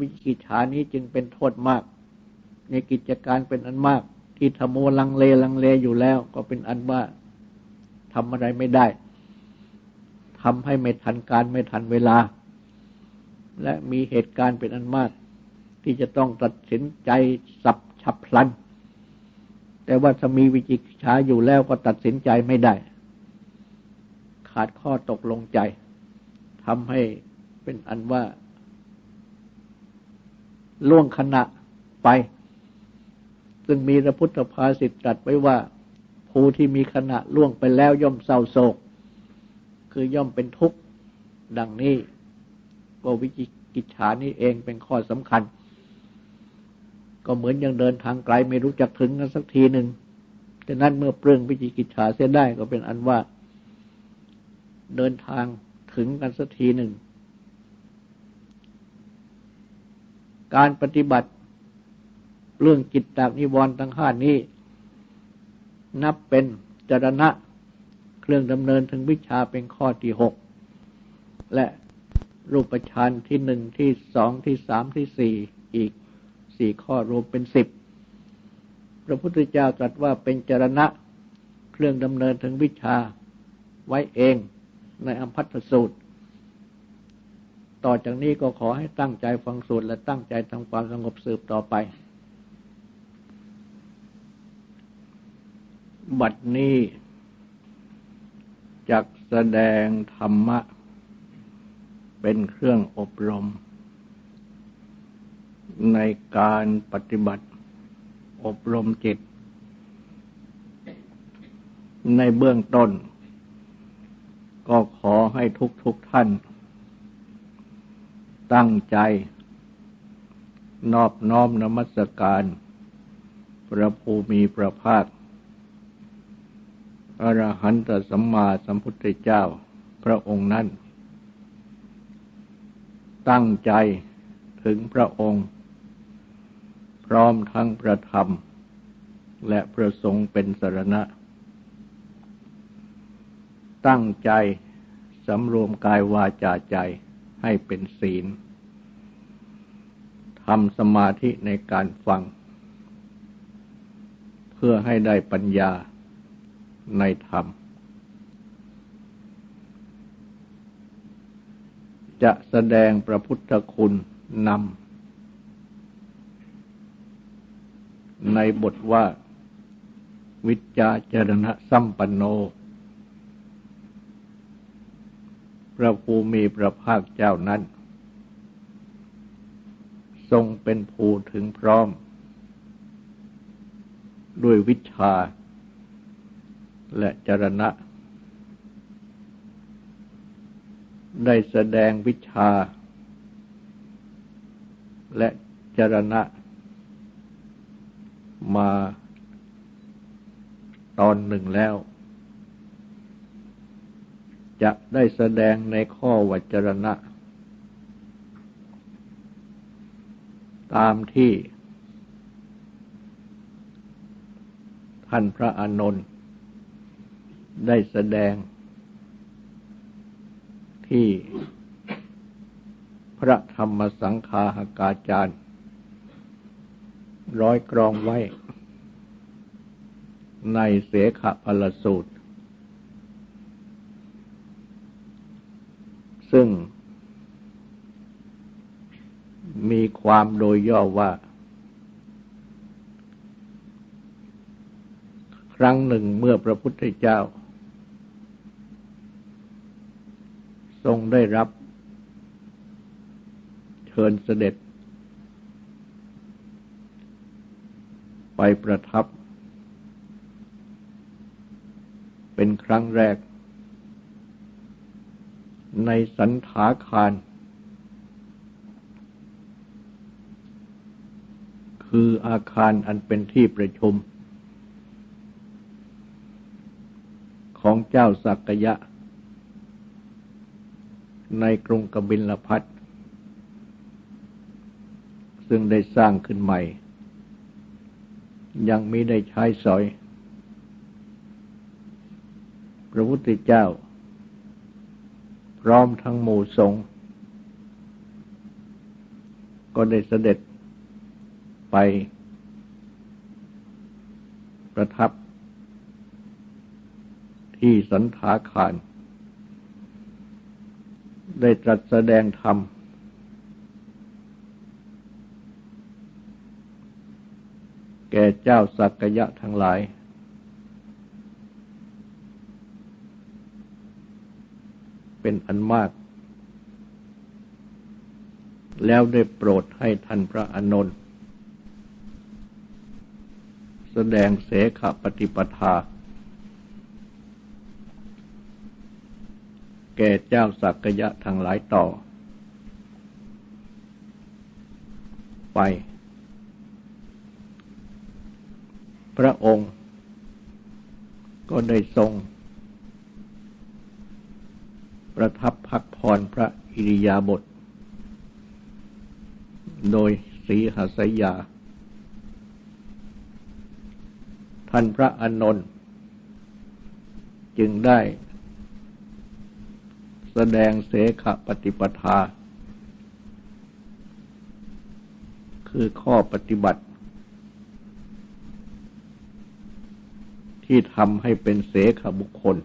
วิกิจฉานี้จึงเป็นโทษมาก ในกิจการเป็นอันมาก ที่ทโมลังเลลังเลอยู่แล้ว ก็เป็นอันว่าทำอะไรไม่ได้ทำให้ไม่ทันการไม่ทันเวลา และมีเหตุการณ์เป็นอันมาก ที่จะต้องตัดสินใจสับฉับพลัน แต่ว่าถ้ามีวิจิตรชาอยู่แล้วก็ตัดสินใจไม่ได้ ขาดข้อตกลงใจทำให้เป็นอันว่า ล่วงขณะไป ซึ่งมีพระพุทธภาษิตตรัสไว้ว่า ผู้ที่มีขณะล่วงไปแล้วย่อมเศร้าโศก คือย่อมเป็นทุกข์ดังนี้ก็วิจิกิจฉานี้เองเป็นข้อสำคัญ ก็เหมือนยังเดินทางไกลไม่รู้จักถึงกันสักทีหนึ่งแต่นั้นเมื่อเปลืองวิจิกิจฉาเสียได้ก็เป็นอันว่า เดินทางถึงกันสักทีหนึ่ง การปฏิบัติเรื่องจิตตากนิวรณ์ทั้งห้านี้ นับเป็นจรณะเครื่องดำเนินถึงวิชาเป็นข้อที่หกและรูปฌานที่หนึ่งที่สองที่สามที่สี่อีกสี่ข้อรวมเป็นสิบพระพุทธเจ้าตรัสว่าเป็นจรณะเครื่องดำเนินถึงวิชาไว้เองในอัมพัทสูตร ต่อจากนี้ก็ขอให้ตั้งใจฟังสูตรและตั้งใจทำความสงบสืบต่อไป บัดนี้จักแสดงธรรมะ เป็นเครื่องอบรม ในการปฏิบัติอบรมจิต ในเบื้องต้น ก็ขอให้ทุกทุกท่าน ตั้งใจ นอบน้อมนมัสการ พระภูมิพระภาค อรหันตสัมมาสัมพุทธเจ้าพระองค์นั้น ตั้งใจถึงพระองค์ พร้อมทั้งประธรรม และประสงค์เป็นสรณะ ตั้งใจสำรวมกายวาจาใจให้เป็นศีล ทำสมาธิในการฟัง เพื่อให้ได้ปัญญาในธรรม จะแสดงพระพุทธคุณนำในบทว่า วิจาจรณะสัมปันโน พระภูมิพระภาคเจ้านั้น ทรงเป็นภูถึงพร้อม ด้วยวิชา และจรณะ ได้แสดงวิชา และจรณะ มาตอนหนึ่งแล้ว จะได้แสดงในข้อวัจรณะ ตามที่ ท่านพระอานนท์ได้แสดง ที่พระธรรมสังฆาหกาจารย์ ร้อยกรองไว้ ในเสขพลสูตร ซึ่ง มีความโดยย่อว่า ครั้งหนึ่งเมื่อพระพุทธเจ้า ทรงได้รับ เชิญเสด็จ ไปประทับ เป็นครั้งแรก ในสันถาคาร คืออาคารอันเป็นที่ประชุม ของเจ้าสักยะ ในกรุงกบิลพัทซึ่งได้สร้างขึ้นใหม่ ยังม่ได้ใช้สอย พระพุทธเจ้า พร้อมทั้งหมู่สงฆ์ก็ได้เสด็จ ไป ประทับที่สันถาคาร ได้ตรัสแสดงธรรม แก่เจ้าสักยะทั้งหลาย เป็นอันมาก แล้วได้โปรดให้ท่านพระอานนท์ แสดงเสขปฏิปทา แก่เจ้าสักยะทั้งหลายต่อ ไป พระองค์ก็ได้ทรง ประทับพักพรพระอิริยาบถโดยสีหสยา ท่านพระอานนท์จึงได้แสดงเสขปฏิปทา คือข้อปฏิบัติ ที่ทำให้เป็นเสขบุคคล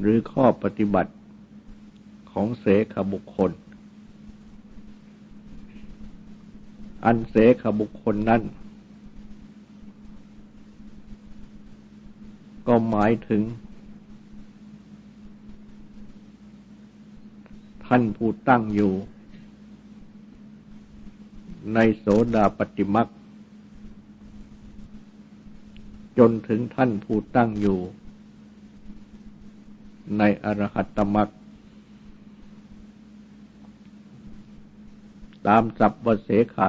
หรือข้อปฏิบัติของเสขบุคคล อันเสขบุคคลนั้น ก็หมายถึง ท่านผู้ตั้งอยู่ ในโสดาปฏิมักจนถึงท่านผู้ตั้งอยู่ ในอรหัตตมักตามสัพวเสขะ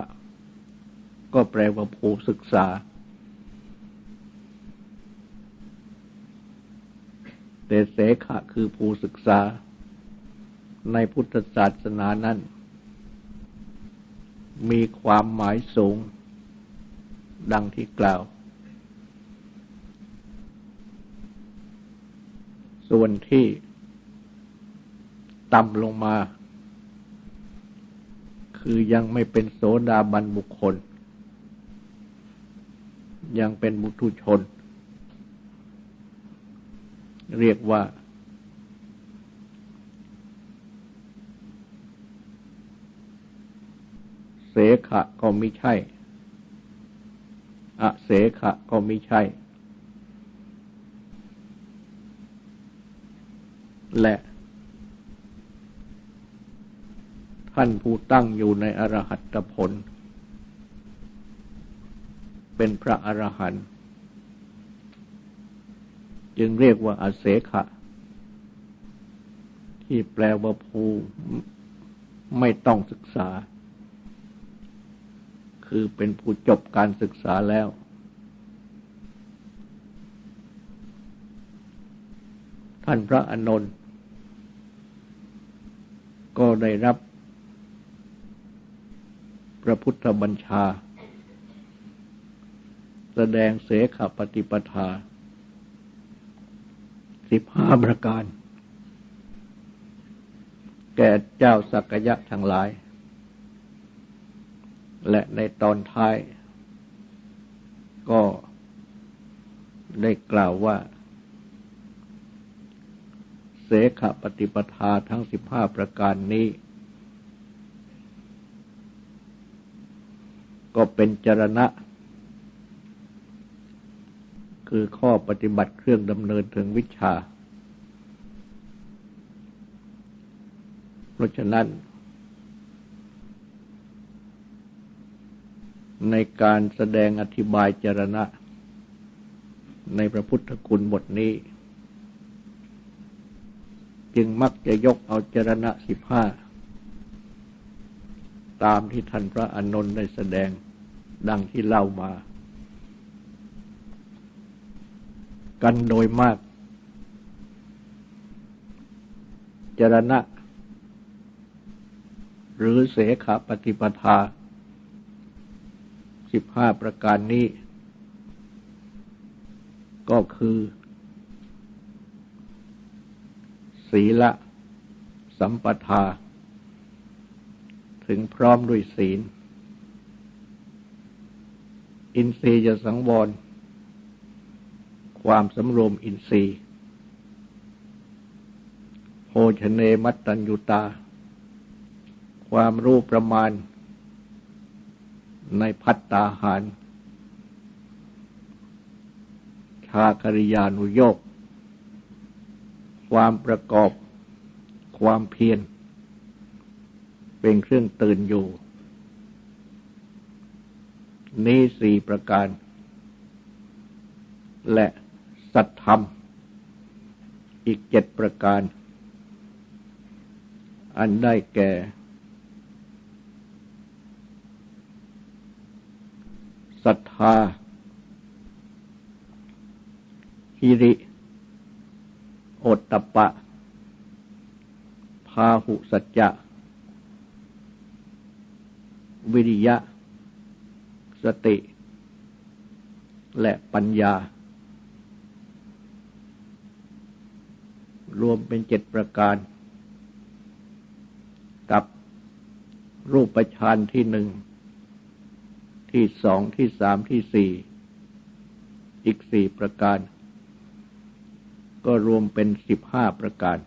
ก็แปลว่าผู้ศึกษา แต่เสขะคือผู้ศึกษา ในพุทธศาสนานั้น มีความหมายสูง ดังที่กล่าว ส่วนที่ต่ำลงมา คือยังไม่เป็นโสดาบันบุคคล ยังเป็นมุทุชน เรียกว่า เสขะก็ไม่ใช่อะเสขะก็ไม่ใช่ และท่านผู้ตั้งอยู่ในอรหัตผล เป็นพระอรหันต์จึงเรียกว่าอาเสขะ ที่แปลว่าภูไม่ต้องศึกษา คือเป็นผู้จบการศึกษาแล้ว ท่านพระอนนท์ก็ได้รับพระพุทธบัญชา แสดงเสขปฏิปทา สิบห้าประการ แก่เจ้าสักยะทั้งหลาย และในตอนท้าย ก็ได้กล่าวว่า เสขปฏิปทาทั้งสิบห้าประการนี้ก็เป็นจรณะ คือข้อปฏิบัติเครื่องดำเนินถึงวิชา เพราะฉะนั้น ในการแสดงอธิบายจรณะ ในพระพุทธคุณบทนี้ จึงมักจะยกเอาจรณะสิบห้าตามที่ท่านพระอนนท์ได้แสดงดังที่เล่ามา กันโดยมาก จรณะ หรือเสขปฏิปทา สิบห้าประการนี้ ก็คือสศีละ สัมปทา ถึงพร้อมด้วยศีล อินทรียสังวร ความสำรวมอินทรีย์โภชเนมัตตัญยุตา ความรู้ประมาณในพัตตาหาร ชาคริยานุโยกความประกอบความเพียรเป็นเครื่องตื่นอยู่ นี้สี่ประการ และ สัตธรรม อีกเจ็ดประการ อันได้แก่ ศรัทธา ฮิริ โอตตปะ พาหุสัจจะ วิริยะ สติ และปัญญา รวมเป็นเจ็ดประการ กับรูปฌานที่หนึ่ง ที่สองที่สามที่สี่ อีกสี่ประการ ก็รวมเป็นสิบห้าประการ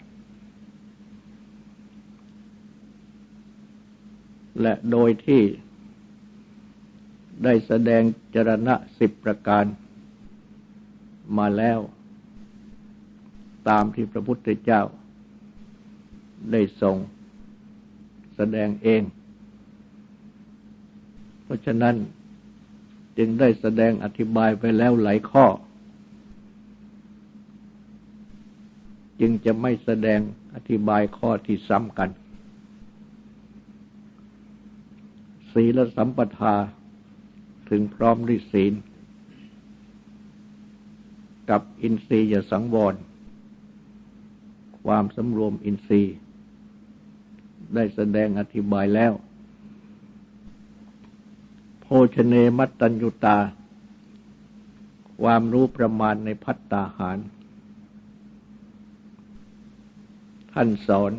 และโดยที่ได้แสดงจรณะสิบประการมาแล้ว ตามที่พระพุทธเจ้า ได้ทรงแสดงเอง เพราะฉะนั้นจึงได้แสดงอธิบายไปแล้วหลายข้อ จึงจะไม่แสดงอธิบายข้อที่ซ้ำกัน ศีลสัมปทาถึงพร้อมด้วยศีล กับอินทรียสังวร ความสำรวมอินทรีย์ ได้แสดงอธิบายแล้ว โภชเนมัตตัญญุตา ความรู้ประมาณในพัตตาหาร ท่านสอน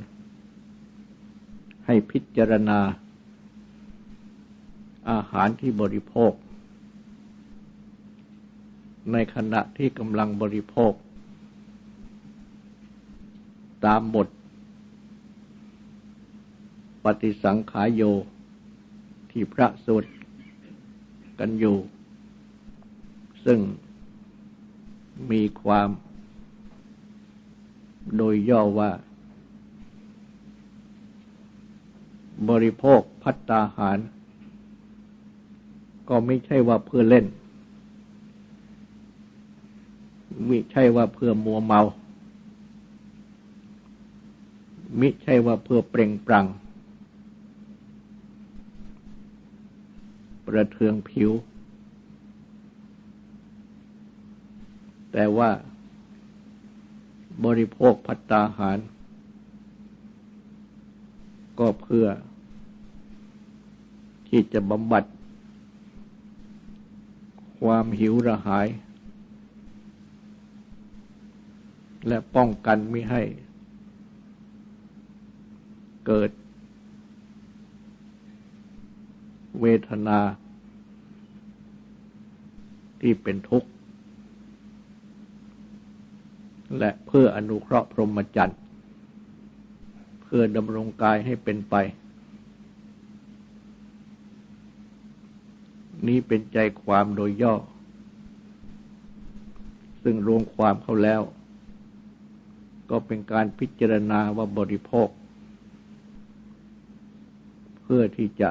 ให้พิจารณา อาหารที่บริโภค ในขณะที่กำลังบริโภค ตามบท ปฏิสังขายโย ที่พระสวดกันอยู่ ซึ่งมีความโดยย่อว่า บริโภคพัตตาหาร ก็ไม่ใช่ว่าเพื่อเล่น ไมิใช่ว่าเพื่อมัวเมา มิใช่ว่าเพื่อเปล่งปลั่งประเทืองผิว แต่ว่าบริโภคพัตตาหาร ก็เพื่อ ที่จะบำบัด ความหิวระหาย และป้องกันไม่ให้ เกิด เวทนา ที่เป็นทุกข์ และเพื่ออนุเคราะห์พรหมจรรย์เพื่อดำรงกายให้เป็นไป นี้เป็นใจความโดยย่อ ซึ่งรวมความเข้าแล้วก็เป็นการพิจารณาว่าบริโภค พื่อที่จะ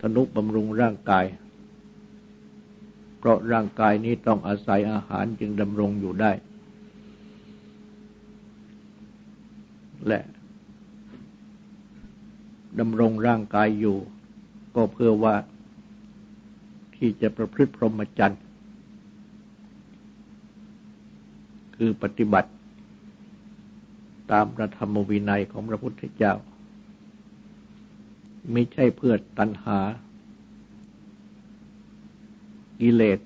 ทนุบำรุงร่างกาย เพราะร่างกายนี้ต้องอาศัยอาหารจึงดำรงอยู่ได้ และดำรงร่างกายอยู่ ก็เพื่อว่าที่จะประพฤติพรหมจรรย์คือปฏิบัติตามพระธรรมวินัยของพระพุทธเจ้า ไม่ใช่เพื่อตัณหา กิเลส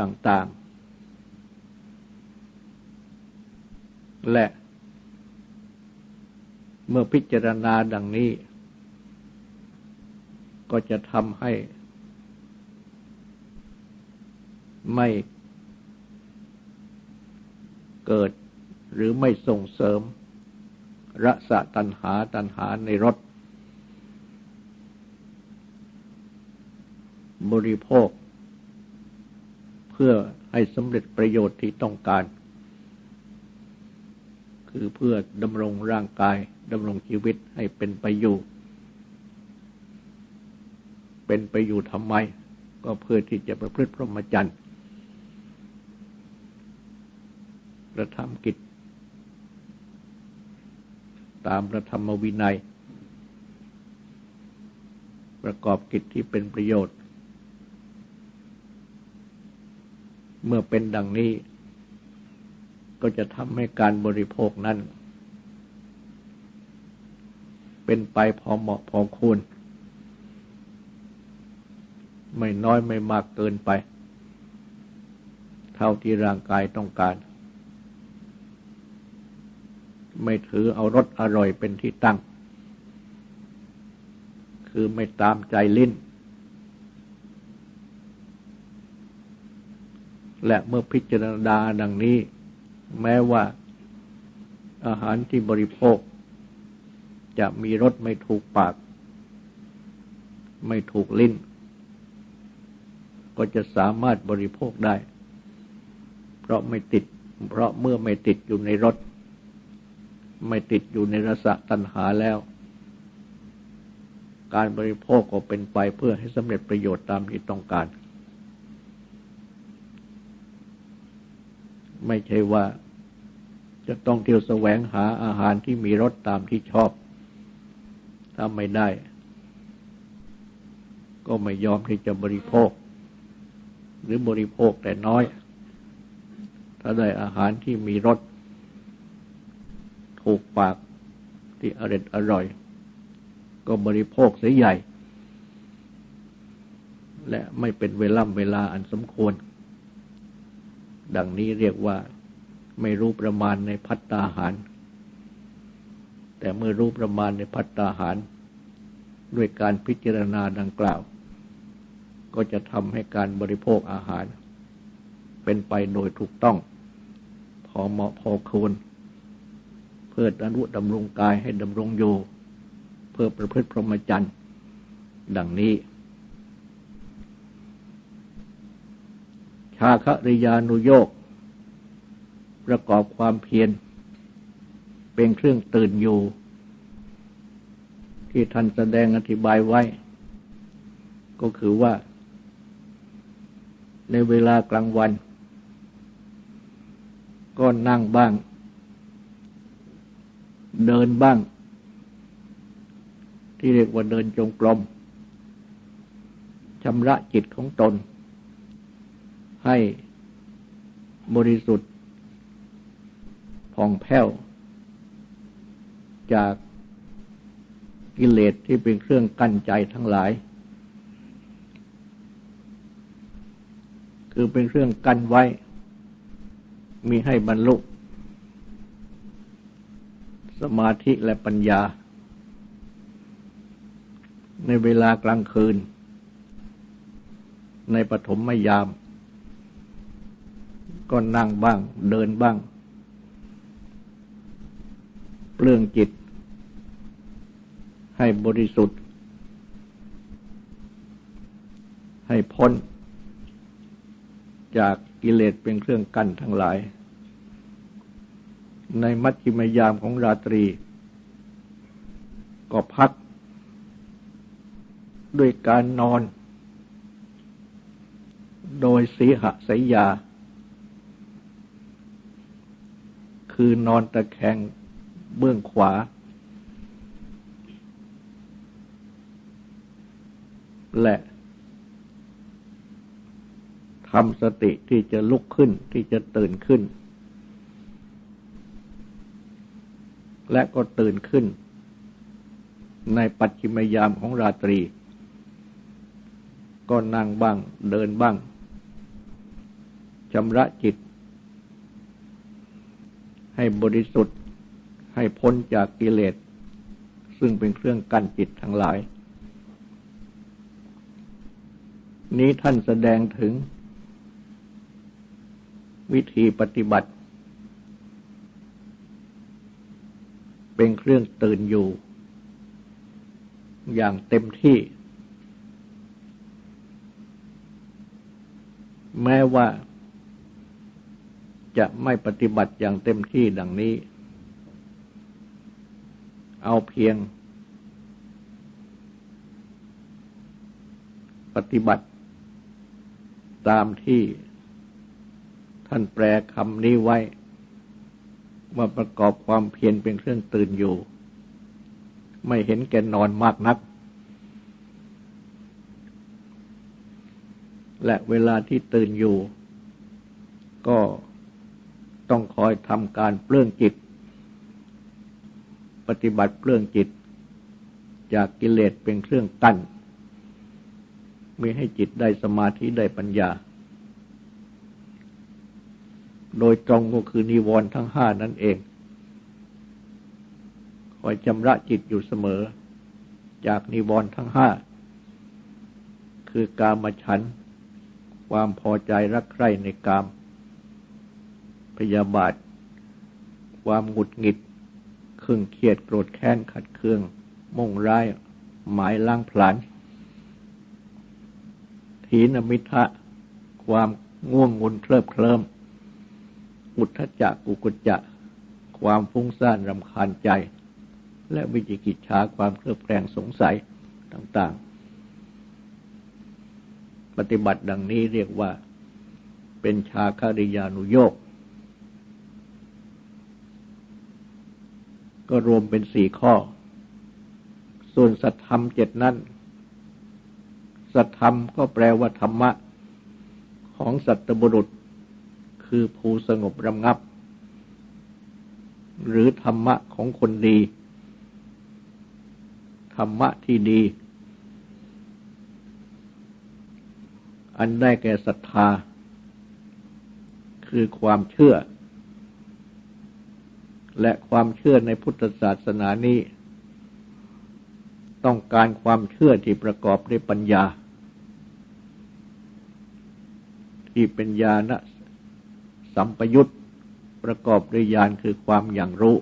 ต่างๆ และเมื่อพิจารณาดังนี้ ก็จะทำให้ ไม่เกิดหรือไม่ส่งเสริม รสะตัณหาตัณหาในรส บริโภค เพื่อให้สำเร็จประโยชน์ที่ต้องการ คือเพื่อดำรงร่างกายดำรงชีวิตให้เป็นไปอยู่ เป็นไปอยู่ทำไม ก็เพื่อที่จะประพฤติพรหมจรรย์กระทำกิจ ตามพระธรรมวินัย ประกอบกิจที่เป็นประโยชน์ เมื่อเป็นดังนี้ ก็จะทำให้การบริโภคนั้น เป็นไปพอเหมาะพอควรไม่น้อยไม่มากเกินไป เท่าที่ร่างกายต้องการ ไม่ถือเอารสอร่อยเป็นที่ตั้ง คือไม่ตามใจลิ้น และเมื่อพิจารณาดังนี้ แม้ว่าอาหารที่บริโภค จะมีรสไม่ถูกปาก ไม่ถูกลิ้น ก็จะสามารถบริโภคได้ เพราะไม่ติด เพราะเมื่อไม่ติดอยู่ในรสไม่ติดอยู่ในรสตัณหาแล้ว การบริโภคก็เป็นไปเพื่อให้สำเร็จประโยชน์ตามที่ต้องการ ไม่ใช่ว่าจะต้องเที่ยวแสวงหาอาหารที่มีรสตามที่ชอบ ถ้าไม่ได้ ก็ไม่ยอมที่จะบริโภค หรือบริโภคแต่น้อย ถ้าได้อาหารที่มีรสถูกปากที่อร่อยอร่อย ก็บริโภคเสียใหญ่ และไม่เป็นเวล่ำเวลาอันสมควร ดังนี้เรียกว่าไม่รู้ประมาณในพัตตาหาร แต่เมื่อรู้ประมาณในพัตตาหาร ด้วยการพิจารณาดังกล่าว ก็จะทำให้การบริโภคอาหาร เป็นไปโดยถูกต้อง พอเหมาะพอควรเพื่ออนุดำรงกายให้ดำรงอยู่ เพื่อประพฤติพรหมจรรย์ดังนี้ ชาคริยานุโยกประกอบความเพียรเป็นเครื่องตื่นอยู่ ที่ท่านแสดงอธิบายไว้ ก็คือว่า ในเวลากลางวัน ก็นั่งบ้าง เดินบ้าง ที่เรียกว่าเดินจงกรมชำระจิตของตน ให้บริสุทธิ์ผ่องแผ้ว จากกิเลสที่เป็นเครื่องกั้นใจทั้งหลาย คือเป็นเครื่องกั้นไว้ มีให้บรรลุสมาธิและปัญญา ในเวลากลางคืน ในปฐมยาม ก็นั่งบ้าง เดินบ้าง เปลืองจิต ให้บริสุทธิ์ ให้พ้น จากกิเลสเป็นเครื่องกั้นทั้งหลาย ในมัชฌิมยามของราตรี ก็พัก ด้วยการนอน โดยสีหสยยา คือนอนตะแคงเบื้องขวา และทำสติที่จะลุกขึ้นที่จะตื่นขึ้น และก็ตื่นขึ้น ในปัจฉิมยามของราตรี ก็นั่งบ้างเดินบ้างชำระจิต ให้บริสุทธิ์ให้พ้นจากกิเลส ซึ่งเป็นเครื่องกั้นจิตทั้งหลาย นี้ท่านแสดงถึง วิธีปฏิบัติ เป็นเครื่องตื่นอยู่ อย่างเต็มที่ แม้ว่า จะไม่ปฏิบัติอย่างเต็มที่ดังนี้ เอาเพียง ปฏิบัติตามที่ท่านแปลคำนี้ไว้ว่าประกอบความเพียรเป็นเครื่องตื่นอยู่ ไม่เห็นแก่นอนมากนัก และเวลาที่ตื่นอยู่ ก็ ต้องคอยทำการเปลื้องจิต ปฏิบัติเปลื้องจิต จากกิเลสเป็นเครื่องกั้นมีให้จิตได้สมาธิได้ปัญญา โดยตรงก็คือนิวรณ์ทั้งห้านั่นเอง คอยจำระจิตอยู่เสมอ จากนิวรณ์ทั้งห้า คือกามฉัน ความพอใจรักใคร่ในกาม พยาบาท ความหงุดหงิดเครื่องเครียดโกรธแค้นขัดเคือง มุ่งร้าย หมายล้างผลาญถีนมิทะ ความง่วงงุนเคลิบเคลิมอุทธจักกุกุจจะ ความฟุ้งซ่านรำคาญใจ และวิจิกิจฉาความเคลือบแคลงสงสัยต่าง ๆ ปฏิบัติดังนี้เรียกว่าเป็นชาคาริยานุโยก ก็รวมเป็นสี่ข้อ ส่วนสัตธรรมเจ็ดนั้นสัตธรรมก็แปลว่าธรรมะ ของสัตบุรุษ คือภูสงบรำงับ หรือธรรมะของคนดี ธรรมะที่ดี อันได้แก่ศรัทธา คือความเชื่อ และความเชื่อในพุทธศาสนานี้ ต้องการความเชื่อที่ประกอบด้วยปัญญา ที่เป็นญาณสัมปยุตประกอบด้วยญาณคือความอย่างรู้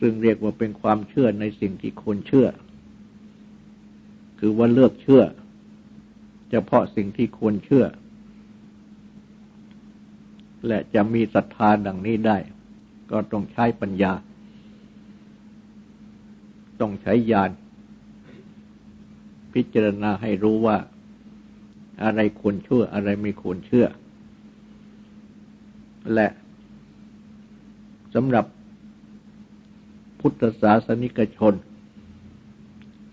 ซึ่งเรียกว่าเป็นความเชื่อในสิ่งที่ควรเชื่อ คือว่าเลือกเชื่อ เฉพาะสิ่งที่ควรเชื่อ และจะมีศรัทธาดังนี้ได้ ก็ต้องใช้ปัญญา ต้องใช้ญาณพิจารณาให้รู้ว่า อะไรควรเชื่ออะไรไม่ควรเชื่อ และสำหรับพุทธศาสนิกชน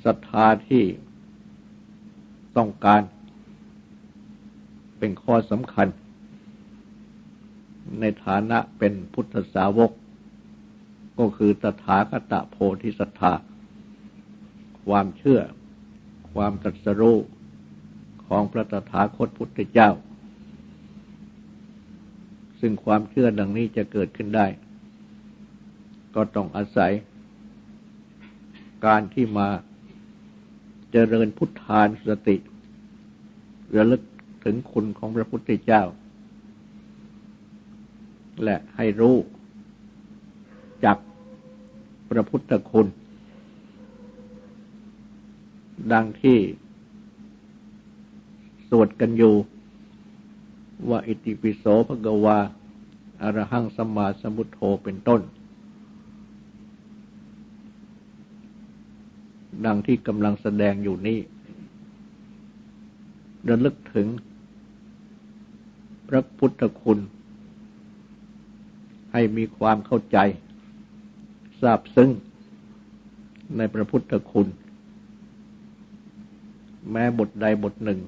ศรัทธาที่ต้องการ เป็นข้อสำคัญ ในฐานะเป็นพุทธสาวก ก็คือตถาคตโพธิสัตธาความเชื่อ ความตรัสรู้ของพระตถาคตพุทธเจ้า ซึ่งความเชื่อดังนี้จะเกิดขึ้นได้ ก็ต้องอาศัย การที่มาเจริญพุทธานสติ ระลึกถึงคุณของพระพุทธเจ้า และให้รู้จักพระพุทธคุณ ดังที่สวดกันอยู่ว่าอิติปิโสภกวาอรหังสมมาสมุทโธเป็นต้น ดังที่กำลังแสดงอยู่นี้ระลึกถึงพระพุทธคุณ ให้มีความเข้าใจทราบซึ้งในพระพุทธคุณ แม้บทใดบทหนึ่ง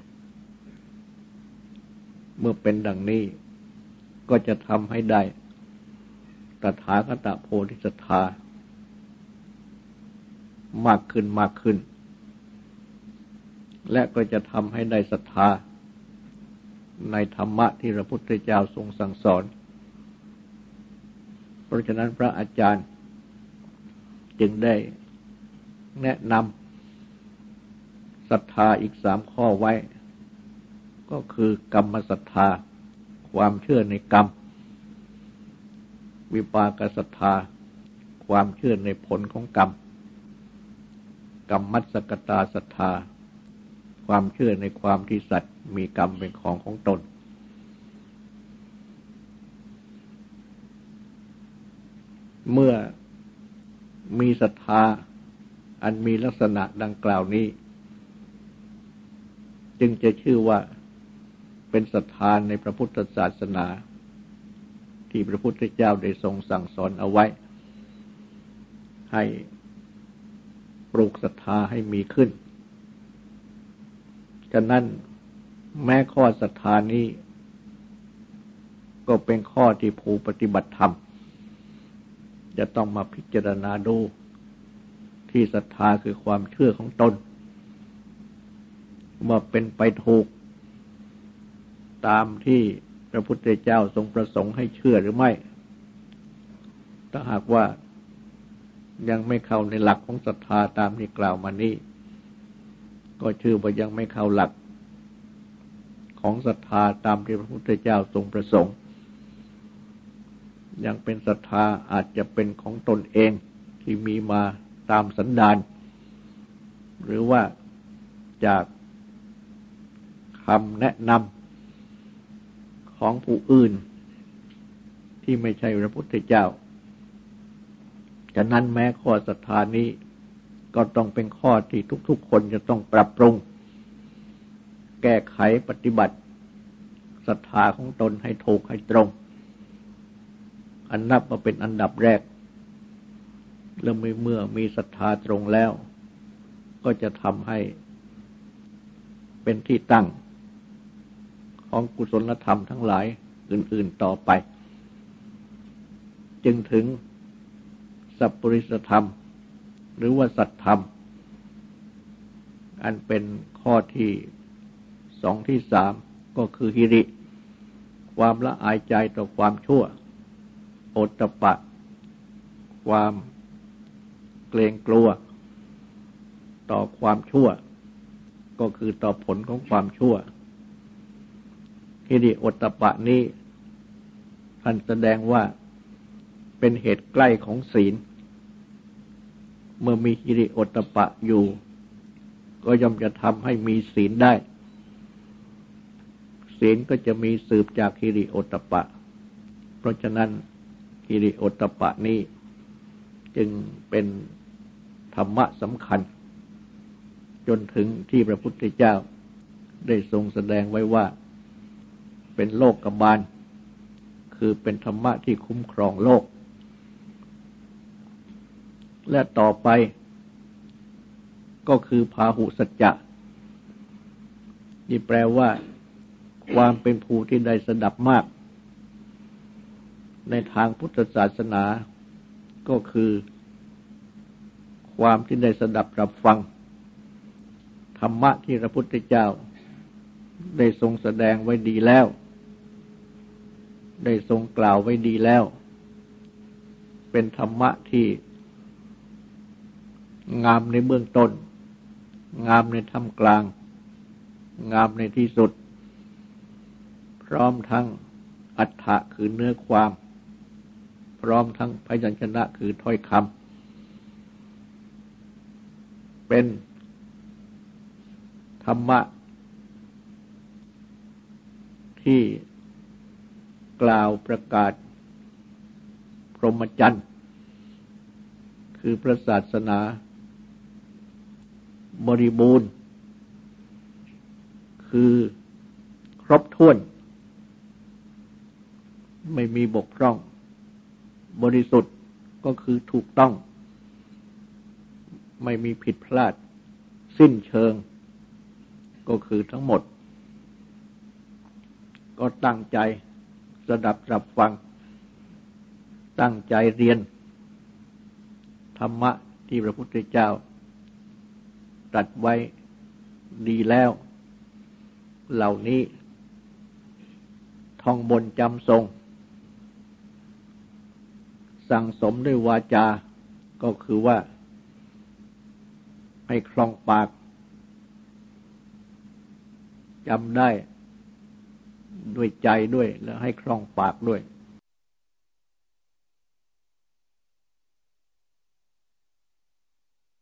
เมื่อเป็นดังนี้ ก็จะทำให้ได้ตถาคตโพธิสัตธามากขึ้นมากขึ้น และก็จะทำให้ได้ศรัทธาในธรรมะที่พระพุทธเจ้าทรงสั่งสอน เพราะฉะนั้นพระอาจารย์จึงได้แนะนำศรัทธาอีกสามข้อไว้ ก็คือกรรมศรัทธา ความเชื่อในกรรม วิปากศรัทธา ความเชื่อในผลของกรรม กรรมมัสกตาศรัทธา ความเชื่อในความที่สัตว์มีกรรมเป็นของของตน เมื่อมีศรัทธาอันมีลักษณะดังกล่าวนี้ จึงจะชื่อว่าเป็นศรัทธานในพระพุทธศาสนา ที่พระพุทธเจ้าได้ทรงสั่งสอนเอาไว้ ให้ปลูกศรัทธาให้มีขึ้น ฉะนั้นแม้ข้อศรัทธานี้ ก็เป็นข้อที่ผู้ปฏิบัติธรรม จะต้องมาพิจารณาดูที่ศรัทธาคือความเชื่อของตน ว่าเป็นไปถูก ตามที่พระพุทธเจ้าทรงประสงค์ให้เชื่อหรือไม่ ถ้าหากว่ายังไม่เข้าในหลักของศรัทธาตามที่กล่าวมานี้ ก็ชื่อว่ายังไม่เข้าหลักของศรัทธาตามที่พระพุทธเจ้าทรงประสงค์ ยังเป็นศรัทธาอาจจะเป็นของตนเองที่มีมาตามสันดานหรือว่าจากคำแนะนำของผู้อื่น ที่ไม่ใช่พระพุทธเจ้าฉะนั้นแม้ข้อศรัทธานี้ก็ต้องเป็นข้อที่ทุกๆคนจะต้องปรับปรุง แก้ไขปฏิบัติศรัทธาของตนให้ถูกให้ตรง อันนับมาเป็นอันดับแรก แล้วเมื่อมีศรัทธาตรงแล้ว ก็จะทำให้เป็นที่ตั้งของกุศลธรรมทั้งหลายอื่น ๆต่อไป จึงถึงสัพปริสธรรม หรือว่าสัตธรรม อันเป็นข้อที่สองที่สามก็คือฮิริ ความละอายใจต่อความชั่ว อตตะปะ ความเกรงกลัว ต่อความชั่ว ก็คือต่อผลของความชั่วฮิริโอตปะนี้ ท่านแสดงว่าเป็นเหตุใกล้ของศีล เมื่อมีฮิริโอตปะอยู่ ก็ย่อมจะทำให้มีศีลได้ ศีลก็จะมีสืบจากฮิริโอตตปะ เพราะฉะนั้น ฮิริโอตตปะนี้จึงเป็นธรรมะสำคัญ จนถึงที่พระพุทธเจ้าได้ทรงแสดงไว้ว่าเป็นโลกกบาล คือเป็นธรรมะที่คุ้มครองโลก และต่อไปก็คือพาหุสัจจะนี่แปลว่า ความเป็นผู้ที่ได้สดับมาก ในทางพุทธศาสนาก็คือ ความที่ได้สดับรับฟัง ธรรมะที่พระพุทธเจ้า ได้ทรงแสดงไว้ดีแล้ว ได้ทรงกล่าวไว้ดีแล้ว เป็นธรรมะที่ งามในเบื้องต้น งามในท่ามกลาง งามในที่สุด พร้อมทั้งอัฏฐะคือเนื้อความ ร้อมทั้งพยัญชนะคือถ้อยคำเป็นธรรมะ ที่กล่าวประกาศพรหมจรรย์คือพระศาสนาบริบูรณ์ คือครบถ้วน ไม่มีบกพร่อง บริสุทธิ์ก็คือถูกต้อง ไม่มีผิดพลาด สิ้นเชิง ก็คือทั้งหมด ก็ตั้งใจสดับรับฟัง ตั้งใจเรียน ธรรมะที่พระพุทธเจ้าตัดไว้ดีแล้ว เหล่านี้ท่องบนจำทรง สั่งสมด้วยวาจา ก็คือว่า ให้คล่องปากจำได้ด้วยใจด้วย แล้วให้คล่องปากด้วย